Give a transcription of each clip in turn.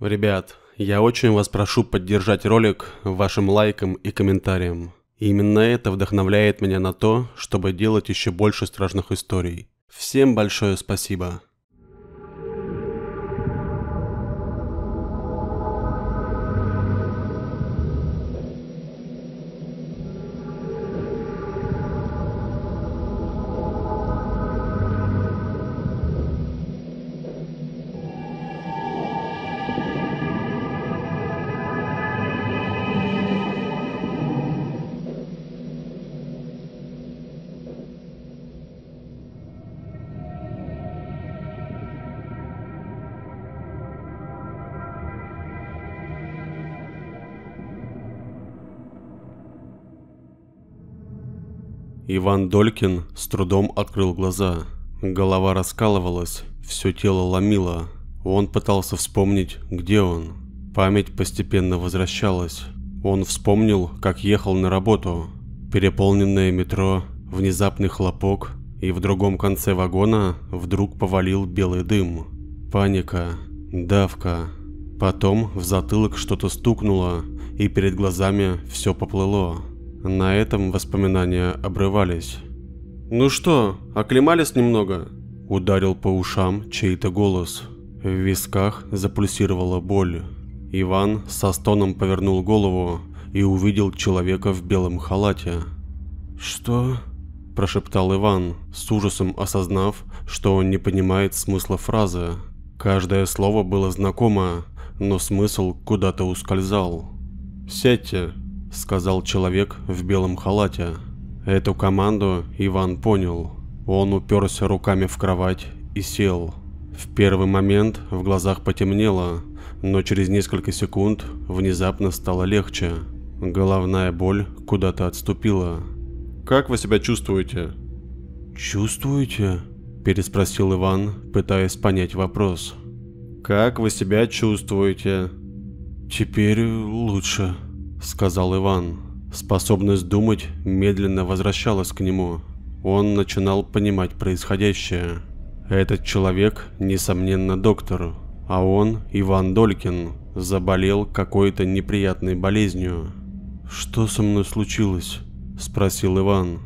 Ребят, я очень вас прошу поддержать ролик вашим лайком и комментарием. Именно это вдохновляет меня на то, чтобы делать еще больше страшных историй. Всем большое спасибо. Иван Долькин с трудом открыл глаза. Голова раскалывалась, все тело ломило. Он пытался вспомнить, где он. Память постепенно возвращалась. Он вспомнил, как ехал на работу. Переполненное метро, внезапный хлопок, и в другом конце вагона вдруг повалил белый дым. Паника, давка. Потом в затылок что-то стукнуло, и перед глазами все поплыло. На этом воспоминания обрывались. «Ну что, оклемались немного?» Ударил по ушам чей-то голос. В висках запульсировала боль. Иван со стоном повернул голову и увидел человека в белом халате. «Что?» – прошептал Иван, с ужасом осознав, что он не понимает смысла фразы. Каждое слово было знакомо, но смысл куда-то ускользал. «Сядьте», – сказал человек в белом халате. Эту команду Иван понял. Он уперся руками в кровать и сел. В первый момент в глазах потемнело, но через несколько секунд внезапно стало легче. Головная боль куда-то отступила. «Как вы себя чувствуете?» «Чувствуете?» – переспросил Иван, пытаясь понять вопрос. «Как вы себя чувствуете?» «Теперь лучше», – сказал Иван. Способность думать медленно возвращалась к нему. Он начинал понимать происходящее. Этот человек, несомненно, доктор, а он, Иван Долькин, заболел какой-то неприятной болезнью. «Что со мной случилось?» – спросил Иван.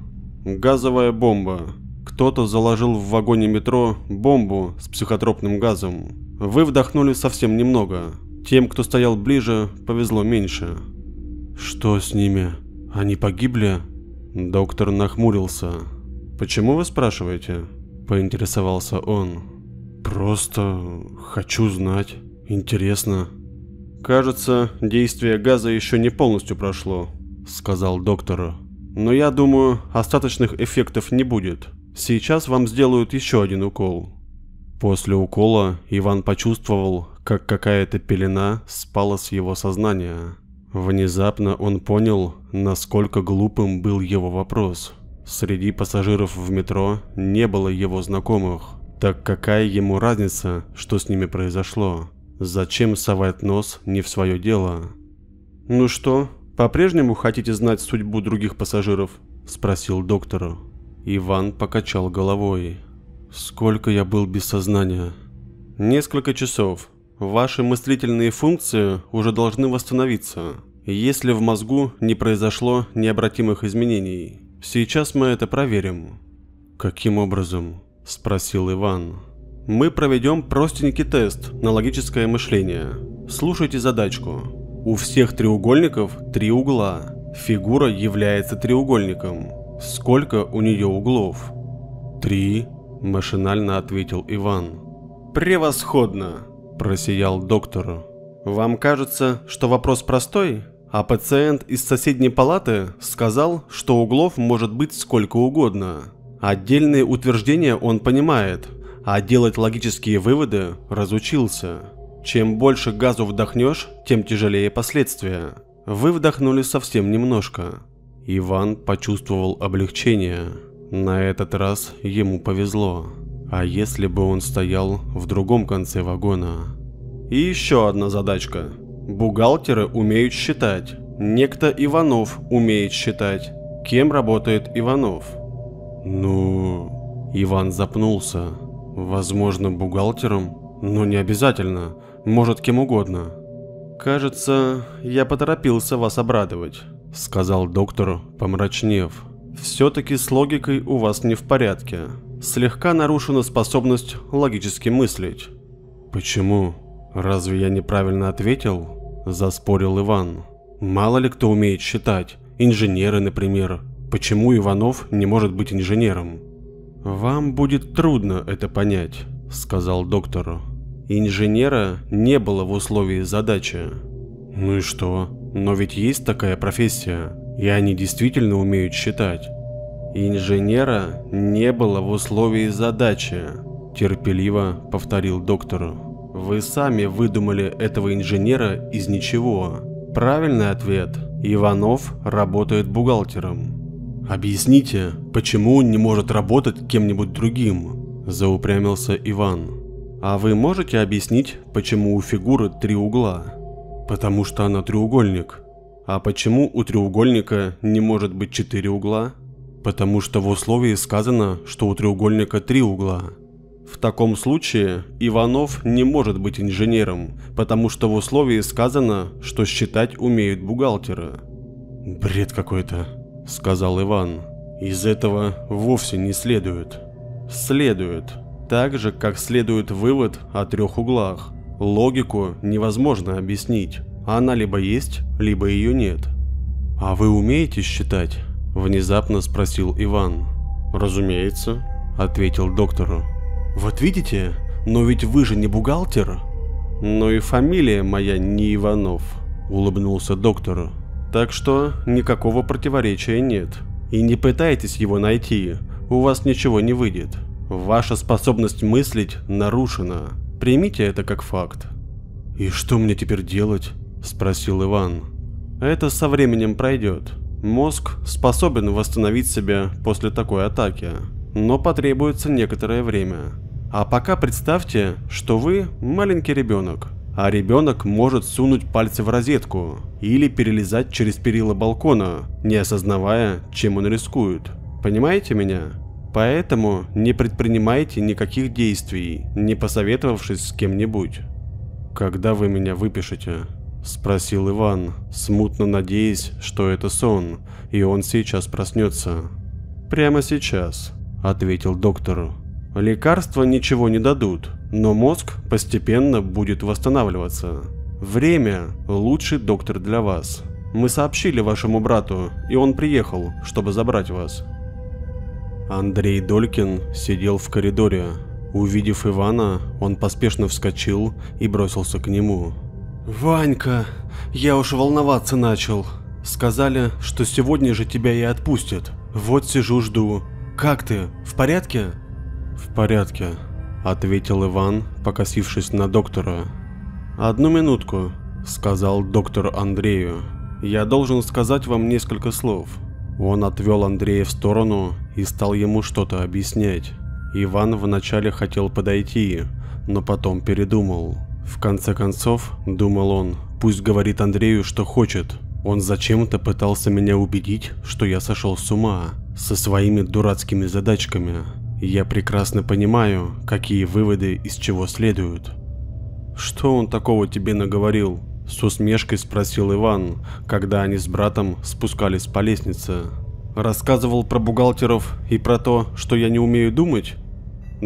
«Газовая бомба. Кто-то заложил в вагоне метро бомбу с психотропным газом. Вы вдохнули совсем немного. Тем, кто стоял ближе, повезло меньше. «Что с ними? Они погибли?» Доктор нахмурился. «Почему вы спрашиваете?» – поинтересовался он. «Просто хочу знать. Интересно». «Кажется, действие газа еще не полностью прошло», – сказал доктор. «Но я думаю, остаточных эффектов не будет. Сейчас вам сделают еще один укол». После укола Иван почувствовал, как какая-то пелена спала с его сознания. Внезапно он понял, насколько глупым был его вопрос. Среди пассажиров в метро не было его знакомых. Так какая ему разница, что с ними произошло? Зачем совать нос не в свое дело? «Ну что, по-прежнему хотите знать судьбу других пассажиров?» – спросил доктор. Иван покачал головой. «Сколько я был без сознания?» «Несколько часов. Ваши мыслительные функции уже должны восстановиться, если в мозгу не произошло необратимых изменений. Сейчас мы это проверим. Каким образом? спросил Иван. Мы проведем простенький тест на логическое мышление. Слушайте задачку. У всех треугольников три угла. Фигура является треугольником. Сколько у нее углов? Три, машинально ответил Иван. Превосходно, Просиял доктор. Вам кажется, что вопрос простой? А пациент из соседней палаты сказал, что углов может быть сколько угодно. Отдельные утверждения он понимает, а делать логические выводы разучился. Чем больше газу вдохнешь, тем тяжелее последствия. Вы вдохнули совсем немножко. Иван почувствовал облегчение. На этот раз ему повезло. А если бы он стоял в другом конце вагона? И еще одна задачка. Бухгалтеры умеют считать. Некто Иванов умеет считать. Кем работает Иванов? Ну... Иван запнулся. Возможно, бухгалтером? Но не обязательно. Может, кем угодно. Кажется, я поторопился вас обрадовать, сказал доктор, помрачнев. Все-таки с логикой у вас не в порядке. Слегка нарушена способность логически мыслить. Почему? Разве я неправильно ответил? Заспорил Иван. Мало ли кто умеет считать. Инженеры, например. Почему Иванов не может быть инженером? Вам будет трудно это понять, сказал доктор. Инженера не было в условии задачи. Ну и что? Но ведь есть такая профессия, и они действительно умеют считать. Инженера не было в условии задачи, терпеливо повторил доктор. Вы сами выдумали этого инженера из ничего. Правильный ответ – Иванов работает бухгалтером. Объясните, почему он не может работать кем-нибудь другим? Заупрямился Иван. А вы можете объяснить, почему у фигуры три угла? Потому что она треугольник. А почему у треугольника не может быть четыре угла? Потому что в условии сказано, что у треугольника три угла. В таком случае Иванов не может быть инженером, потому что в условии сказано, что считать умеют бухгалтеры. «Бред какой-то», — сказал Иван. «Из этого вовсе не следует». «Следует», так же, как следует вывод о трех углах. Логику невозможно объяснить. Она либо есть, либо ее нет. «А вы умеете считать?» – внезапно спросил Иван. «Разумеется», – ответил доктору. «Вот видите, но ведь вы же не бухгалтер». «Но и фамилия моя не Иванов», – улыбнулся доктор. «Так что никакого противоречия нет. И не пытайтесь его найти, у вас ничего не выйдет». Ваша способность мыслить нарушена. Примите это как факт. И что мне теперь делать? Спросил Иван. Это со временем пройдет. Мозг способен восстановить себя после такой атаки, но потребуется некоторое время. А пока представьте, что вы маленький ребенок, а ребенок может сунуть пальцы в розетку или перелезать через перила балкона, не осознавая, чем он рискует. Понимаете меня? Поэтому не предпринимайте никаких действий, не посоветовавшись с кем-нибудь. «Когда вы меня выпишете?» – спросил Иван, смутно надеясь, что это сон, и он сейчас проснется. «Прямо сейчас», – ответил доктор. «Лекарства ничего не дадут, но мозг постепенно будет восстанавливаться. Время – лучший доктор для вас. Мы сообщили вашему брату, и он приехал, чтобы забрать вас. Андрей Долькин сидел в коридоре. Увидев Ивана, он поспешно вскочил и бросился к нему. «Ванька, я уж волноваться начал. Сказали, что сегодня же тебя и отпустят. Вот сижу жду. Как ты, в порядке?» «В порядке», — ответил Иван, покосившись на доктора. «Одну минутку», — сказал доктор Андрею. «Я должен сказать вам несколько слов». Он отвел Андрея в сторону и стал ему что-то объяснять. Иван вначале хотел подойти, но потом передумал. В конце концов, думал он, пусть говорит Андрею, что хочет. Он зачем-то пытался меня убедить, что я сошел с ума, со своими дурацкими задачками. Я прекрасно понимаю, какие выводы из чего следуют. Что он такого тебе наговорил? С усмешкой спросил Иван, когда они с братом спускались по лестнице. Рассказывал про бухгалтеров и про то, что я не умею думать?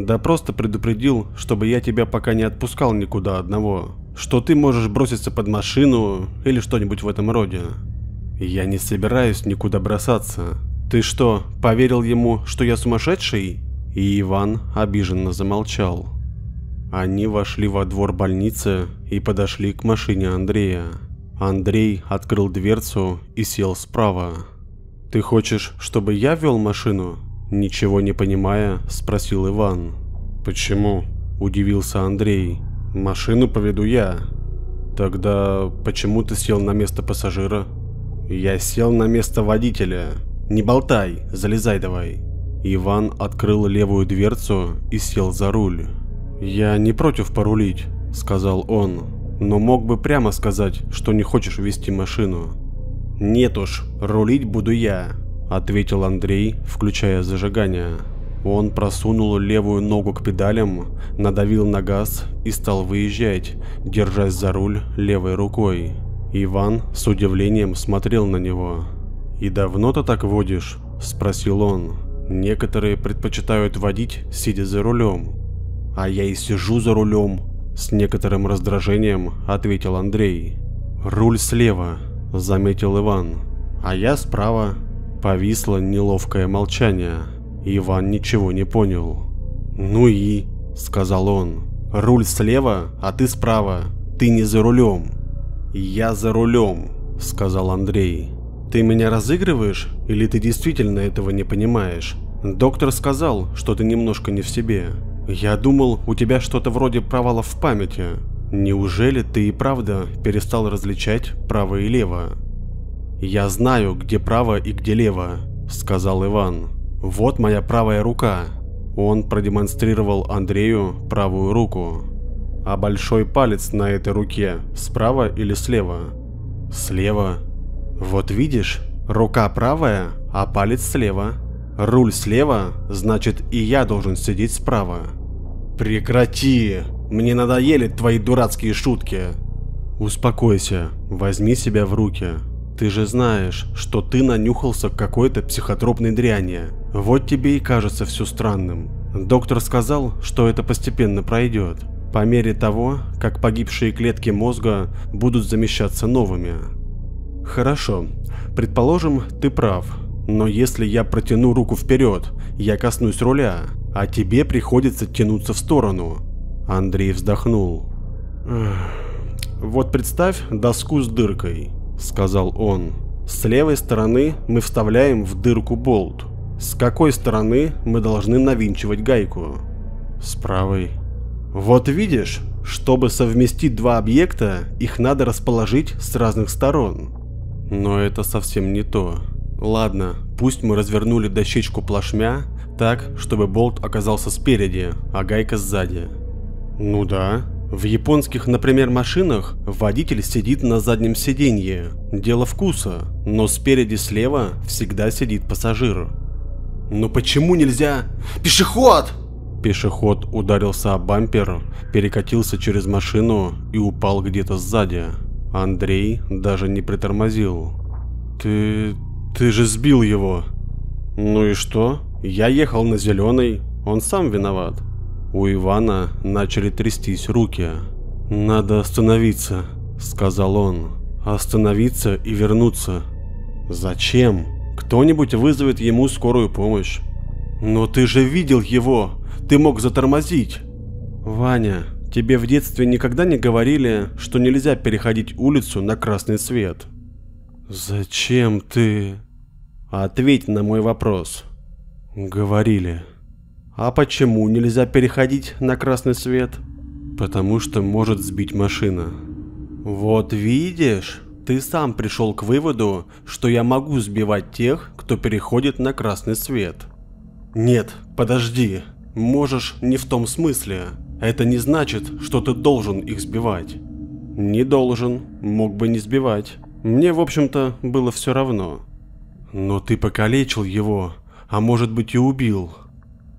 Да просто предупредил, чтобы я тебя пока не отпускал никуда одного. Что ты можешь броситься под машину или что-нибудь в этом роде. Я не собираюсь никуда бросаться. Ты что, поверил ему, что я сумасшедший? И Иван обиженно замолчал. Они вошли во двор больницы и подошли к машине Андрея. Андрей открыл дверцу и сел справа. «Ты хочешь, чтобы я вел машину?» Ничего не понимая, спросил Иван. «Почему?» – удивился Андрей. «Машину поведу я». «Тогда почему ты сел на место пассажира?» «Я сел на место водителя. Не болтай, залезай давай». Иван открыл левую дверцу и сел за руль. «Я не против порулить», – сказал он, – «но мог бы прямо сказать, что не хочешь вести машину». «Нет уж, рулить буду я», — ответил Андрей, включая зажигание. Он просунул левую ногу к педалям, надавил на газ и стал выезжать, держась за руль левой рукой. Иван с удивлением смотрел на него. «И давно ты так водишь?» – спросил он. «Некоторые предпочитают водить, сидя за рулем». «А я и сижу за рулем», – с некоторым раздражением ответил Андрей. «Руль слева», – заметил Иван. «А я справа». Повисло неловкое молчание. Иван ничего не понял. «Ну и?» – сказал он. «Руль слева, а ты справа. Ты не за рулем». «Я за рулем», – сказал Андрей. «Ты меня разыгрываешь или ты действительно этого не понимаешь? Доктор сказал, что ты немножко не в себе. Я думал, у тебя что-то вроде провалов в памяти. Неужели ты и правда перестал различать право и лево?» «Я знаю, где право и где лево», – сказал Иван. «Вот моя правая рука». Он продемонстрировал Андрею правую руку. «А большой палец на этой руке справа или слева?» «Слева». «Вот видишь, рука правая, а палец слева. Руль слева, значит и я должен сидеть справа». «Прекрати! Мне надоели твои дурацкие шутки!» «Успокойся, возьми себя в руки. Ты же знаешь, что ты нанюхался какой-то психотропной дряни. Вот тебе и кажется все странным. Доктор сказал, что это постепенно пройдет, по мере того, как погибшие клетки мозга будут замещаться новыми. Хорошо, предположим, ты прав, но если я протяну руку вперед, я коснусь руля, а тебе приходится тянуться в сторону. Андрей вздохнул. Вот представь доску с дыркой. — сказал он. «С левой стороны мы вставляем в дырку болт. С какой стороны мы должны навинчивать гайку?» «С правой». «Вот видишь, чтобы совместить два объекта, их надо расположить с разных сторон». «Но это совсем не то. Ладно, пусть мы развернули дощечку плашмя так, чтобы болт оказался спереди, а гайка сзади». «Ну да», в японских, например, машинах водитель сидит на заднем сиденье. Дело вкуса, но спереди слева всегда сидит пассажир. Но почему нельзя... Пешеход! Пешеход ударился о бампер, перекатился через машину и упал где-то сзади. Андрей даже не притормозил. Ты... ты же сбил его. Ну и что? Я ехал на зеленый, он сам виноват. У Ивана начали трястись руки. «Надо остановиться», — сказал он. «Остановиться и вернуться». «Зачем? Кто-нибудь вызовет ему скорую помощь». «Но ты же видел его! Ты мог затормозить!» «Ваня, тебе в детстве никогда не говорили, что нельзя переходить улицу на красный свет?» «Зачем ты...» «Ответь на мой вопрос». «Говорили». А почему нельзя переходить на красный свет? Потому что может сбить машина. Вот видишь, ты сам пришел к выводу, что я могу сбивать тех, кто переходит на красный свет. Нет, подожди, можешь не в том смысле. Это не значит, что ты должен их сбивать. Не должен, мог бы не сбивать. Мне, в общем-то, было все равно. Но ты покалечил его, а может быть и убил.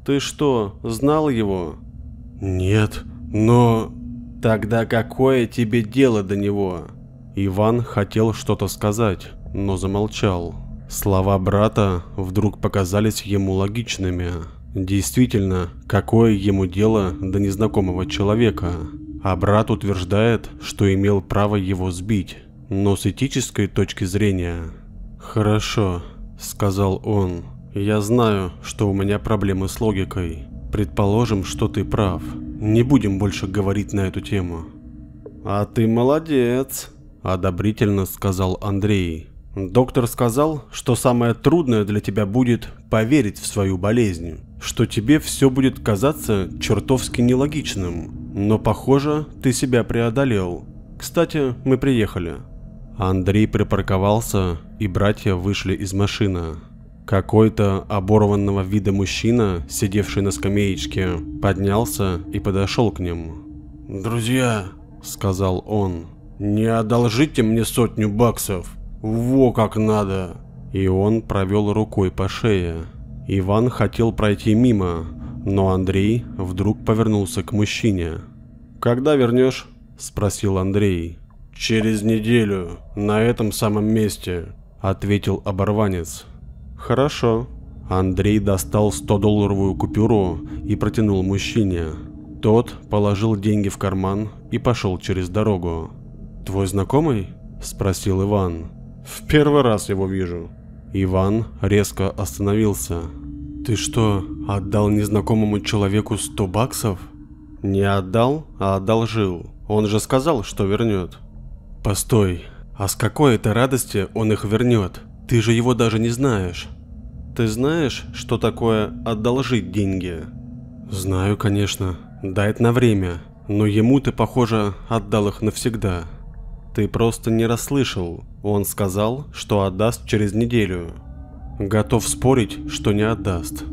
Ты что, знал его? Нет, но... Тогда какое тебе дело до него? Иван хотел что-то сказать, но замолчал. Слова брата вдруг показались ему логичными. Действительно, какое ему дело до незнакомого человека? А брат утверждает, что имел право его сбить. Но с этической точки зрения... «Хорошо», — сказал он. Я знаю, что у меня проблемы с логикой. Предположим, что ты прав. Не будем больше говорить на эту тему. А ты молодец, одобрительно сказал Андрей. Доктор сказал, что самое трудное для тебя будет поверить в свою болезнь, что тебе все будет казаться чертовски нелогичным. Но похоже, ты себя преодолел. Кстати, мы приехали. Андрей припарковался, и братья вышли из машины. Какой-то оборванного вида мужчина, сидевший на скамеечке, поднялся и подошел к ним. «Друзья», — сказал он, — «не одолжите мне сотню баксов. Во как надо!» И он провел рукой по шее. Иван хотел пройти мимо, но Андрей вдруг повернулся к мужчине. «Когда вернешь?» – спросил Андрей. «Через неделю, на этом самом месте», – ответил оборванец. «Хорошо». Андрей достал 100-долларовую купюру и протянул мужчине. Тот положил деньги в карман и пошел через дорогу. «Твой знакомый?» – спросил Иван. «В первый раз его вижу». Иван резко остановился. «Ты что, отдал незнакомому человеку 100 баксов?» «Не отдал, а одолжил. Он же сказал, что вернет». «Постой, а с какой это радости он их вернет? Ты же его даже не знаешь». «Ты знаешь, что такое одолжить деньги?» «Знаю, конечно. Дать на время. Но ему ты, похоже, отдал их навсегда». Ты просто не расслышал. Он сказал, что отдаст через неделю. Готов спорить, что не отдаст.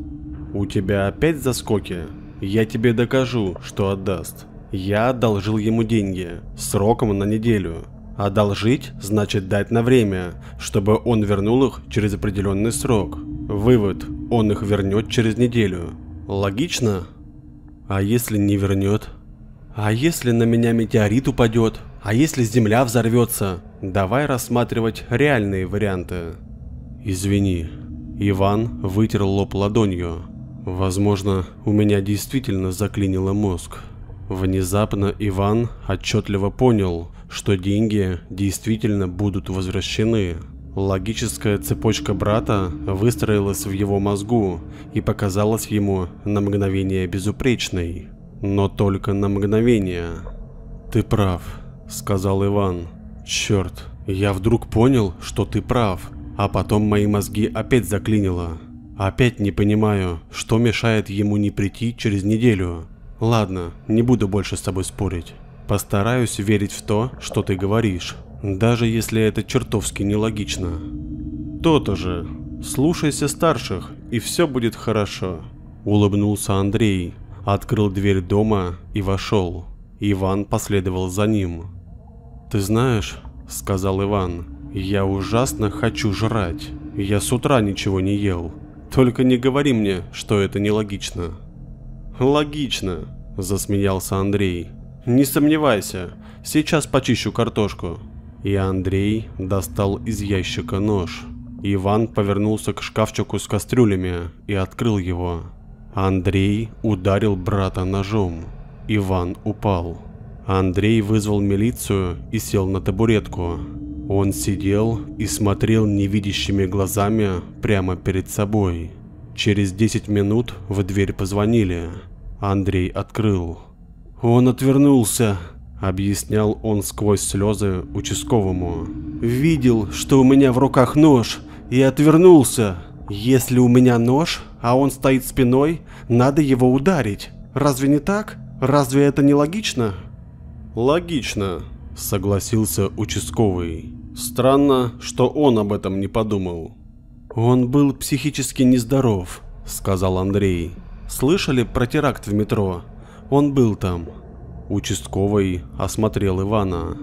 У тебя опять заскоки? Я тебе докажу, что отдаст. Я одолжил ему деньги, сроком на неделю. Одолжить значит дать на время, чтобы он вернул их через определенный срок. Вывод, он их вернет через неделю. Логично? А если не вернет? А если на меня метеорит упадет? А если Земля взорвется? Давай рассматривать реальные варианты. Извини. Иван вытер лоб ладонью. Возможно, у меня действительно заклинило мозг. Внезапно Иван отчетливо понял, что деньги действительно будут возвращены. Логическая цепочка брата выстроилась в его мозгу и показалась ему на мгновение безупречной. Но только на мгновение. Ты прав, — сказал Иван. «Черт, я вдруг понял, что ты прав, а потом мои мозги опять заклинило. Опять не понимаю, что мешает ему не прийти через неделю. Ладно, не буду больше с тобой спорить. Постараюсь верить в то, что ты говоришь, даже если это чертовски нелогично. То-то же. Слушайся старших, и все будет хорошо. Улыбнулся Андрей, открыл дверь дома и вошел. Иван последовал за ним. «Ты знаешь», — сказал Иван, — «я ужасно хочу жрать. Я с утра ничего не ел. Только не говори мне, что это нелогично». «Логично», — засмеялся Андрей. «Не сомневайся, сейчас почищу картошку». И Андрей достал из ящика нож. Иван повернулся к шкафчику с кастрюлями и открыл его. Андрей ударил брата ножом. Иван упал. Андрей вызвал милицию и сел на табуретку. Он сидел и смотрел невидящими глазами прямо перед собой. Через 10 минут в дверь позвонили. Андрей открыл. «Он отвернулся», — объяснял он сквозь слезы участковому. «Видел, что у меня в руках нож, и отвернулся. Если у меня нож, а он стоит спиной, надо его ударить. Разве не так? Разве это не логично?» Логично, согласился участковый. Странно, что он об этом не подумал. Он был психически нездоров, сказал Андрей. Слышали про теракт в метро? Он был там. Участковый осмотрел Ивана.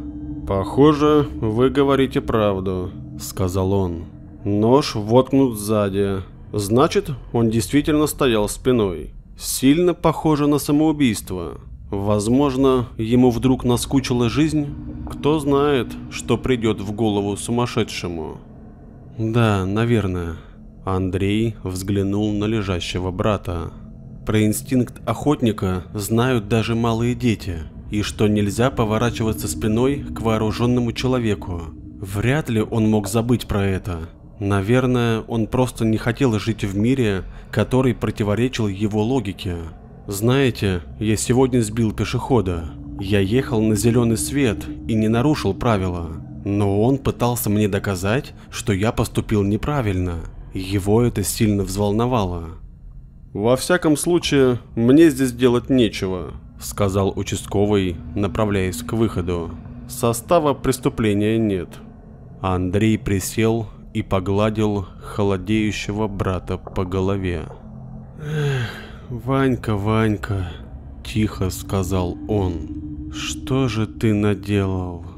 «Похоже, вы говорите правду», — сказал он. «Нож воткнут сзади. Значит, он действительно стоял спиной. Сильно похоже на самоубийство. Возможно, ему вдруг наскучила жизнь? Кто знает, что придет в голову сумасшедшему? Да, наверное. Андрей взглянул на лежащего брата. Про инстинкт охотника знают даже малые дети, и что нельзя поворачиваться спиной к вооруженному человеку. Вряд ли он мог забыть про это. Наверное, он просто не хотел жить в мире, который противоречил его логике. Знаете, я сегодня сбил пешехода. Я ехал на зеленый свет и не нарушил правила. Но он пытался мне доказать, что я поступил неправильно. Его это сильно взволновало. «Во всяком случае, мне здесь делать нечего», — сказал участковый, направляясь к выходу. «Состава преступления нет». Андрей присел и погладил холодеющего брата по голове. «Эх, «Ванька, Ванька», — тихо сказал он, — «что же ты наделал?»